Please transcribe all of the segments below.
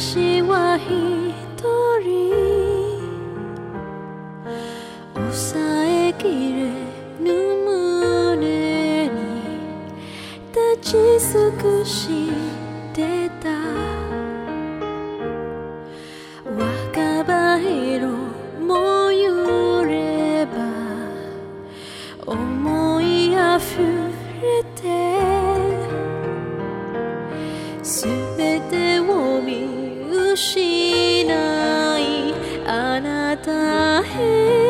私は一人。抑えきれぬ胸に立ち尽くしてた。若葉色も揺れば思いあふれて。すべてを見しない。あなたへ。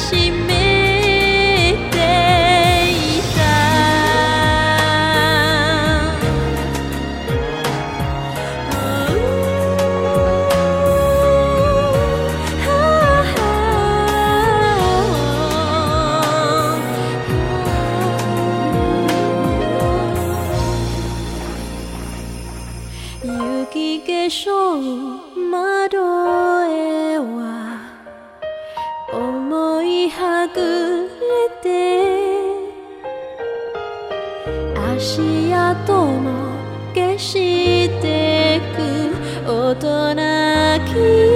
心。足跡も消してく。大人き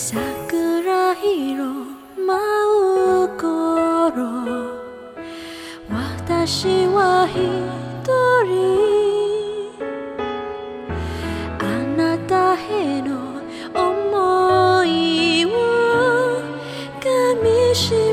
桜色舞う頃私は一人。あなたへの思いをかみしめ